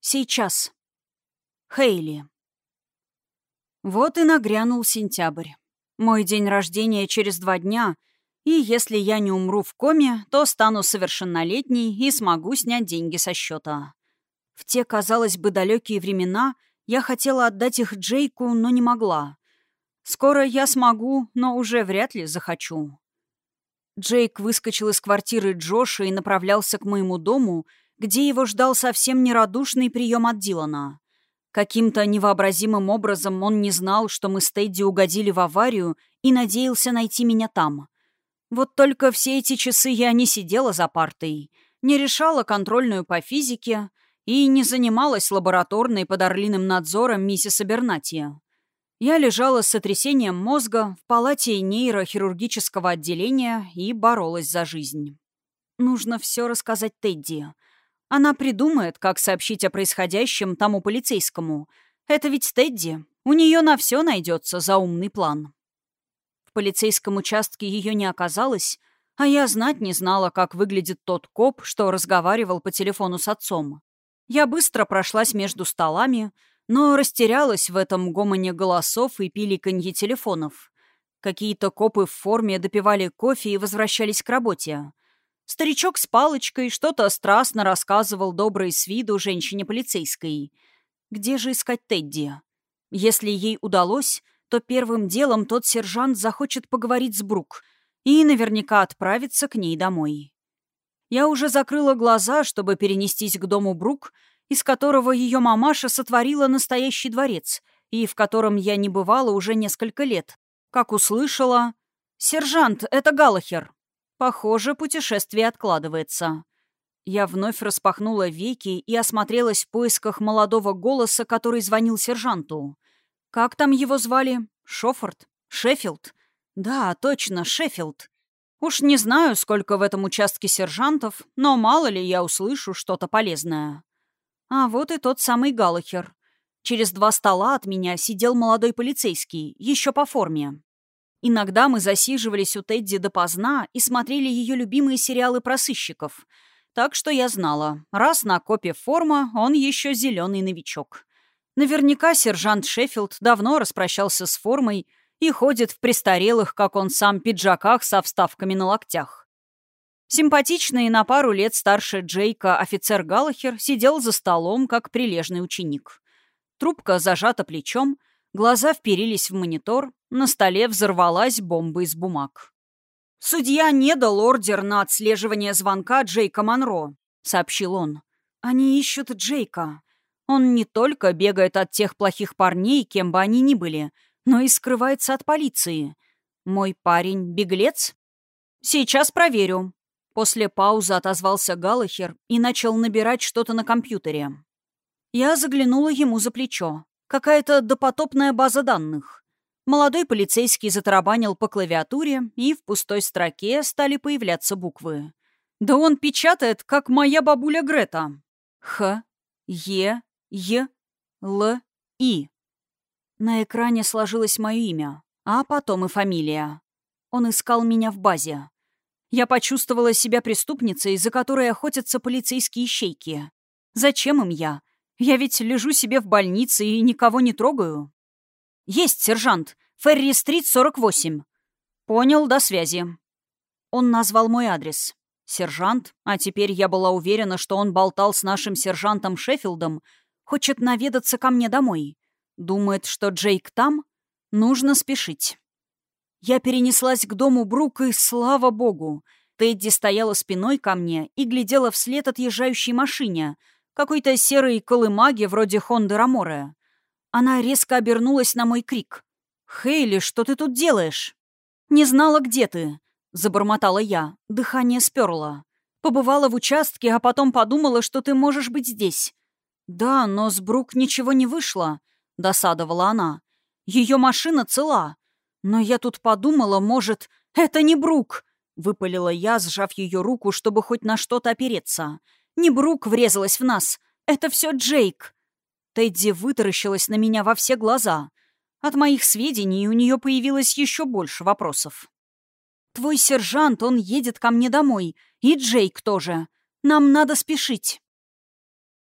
Сейчас. Хейли. Вот и нагрянул сентябрь. Мой день рождения через два дня, и если я не умру в коме, то стану совершеннолетней и смогу снять деньги со счета. В те, казалось бы, далекие времена я хотела отдать их Джейку, но не могла. Скоро я смогу, но уже вряд ли захочу. Джейк выскочил из квартиры Джоша и направлялся к моему дому, где его ждал совсем нерадушный прием от Дилана. Каким-то невообразимым образом он не знал, что мы с Тедди угодили в аварию и надеялся найти меня там. Вот только все эти часы я не сидела за партой, не решала контрольную по физике и не занималась лабораторной под орлиным надзором миссис Абернатия. Я лежала с сотрясением мозга в палате нейрохирургического отделения и боролась за жизнь. Нужно все рассказать Тедди. Она придумает, как сообщить о происходящем тому полицейскому. Это ведь Тедди. У нее на все найдется заумный план. В полицейском участке ее не оказалось, а я знать не знала, как выглядит тот коп, что разговаривал по телефону с отцом. Я быстро прошлась между столами, но растерялась в этом гомоне голосов и пиликанье телефонов. Какие-то копы в форме допивали кофе и возвращались к работе. Старичок с палочкой что-то страстно рассказывал доброй с виду женщине-полицейской. Где же искать Тедди? Если ей удалось, то первым делом тот сержант захочет поговорить с Брук и наверняка отправиться к ней домой. Я уже закрыла глаза, чтобы перенестись к дому Брук, из которого ее мамаша сотворила настоящий дворец, и в котором я не бывала уже несколько лет. Как услышала... «Сержант, это Галахер!» Похоже, путешествие откладывается. Я вновь распахнула веки и осмотрелась в поисках молодого голоса, который звонил сержанту. Как там его звали? Шофорд? Шеффилд? Да, точно, Шеффилд. Уж не знаю, сколько в этом участке сержантов, но мало ли я услышу что-то полезное. А вот и тот самый Галлахер. Через два стола от меня сидел молодой полицейский, еще по форме. Иногда мы засиживались у Тедди допоздна и смотрели ее любимые сериалы про сыщиков. Так что я знала, раз на копе форма, он еще зеленый новичок. Наверняка сержант Шеффилд давно распрощался с формой и ходит в престарелых, как он сам, пиджаках со вставками на локтях. Симпатичный на пару лет старше Джейка офицер Галлахер сидел за столом, как прилежный ученик. Трубка зажата плечом, глаза вперились в монитор, на столе взорвалась бомба из бумаг. «Судья не дал ордер на отслеживание звонка Джейка Монро», — сообщил он. «Они ищут Джейка. Он не только бегает от тех плохих парней, кем бы они ни были, но и скрывается от полиции. Мой парень — беглец? Сейчас проверю», После паузы отозвался Галахер и начал набирать что-то на компьютере. Я заглянула ему за плечо. Какая-то допотопная база данных. Молодой полицейский затарабанил по клавиатуре, и в пустой строке стали появляться буквы. Да он печатает, как моя бабуля Грета. Х, Е, Е, Л, И. На экране сложилось мое имя, а потом и фамилия. Он искал меня в базе. Я почувствовала себя преступницей, за которой охотятся полицейские ищейки. Зачем им я? Я ведь лежу себе в больнице и никого не трогаю. Есть, сержант. Ферри-стрит, 48. Понял, до связи. Он назвал мой адрес. Сержант, а теперь я была уверена, что он болтал с нашим сержантом Шеффилдом, хочет наведаться ко мне домой. Думает, что Джейк там? Нужно спешить. Я перенеслась к дому Брук, и, слава богу, Тедди стояла спиной ко мне и глядела вслед отъезжающей машине, какой-то серой колымаге вроде Хонды Раморе. Она резко обернулась на мой крик. «Хейли, что ты тут делаешь?» «Не знала, где ты», — забормотала я. Дыхание сперло. «Побывала в участке, а потом подумала, что ты можешь быть здесь». «Да, но с Брук ничего не вышло», — досадовала она. «Ее машина цела. «Но я тут подумала, может, это не Брук!» — выпалила я, сжав ее руку, чтобы хоть на что-то опереться. «Не Брук врезалась в нас! Это все Джейк!» Тедди вытаращилась на меня во все глаза. От моих сведений у нее появилось еще больше вопросов. «Твой сержант, он едет ко мне домой. И Джейк тоже. Нам надо спешить».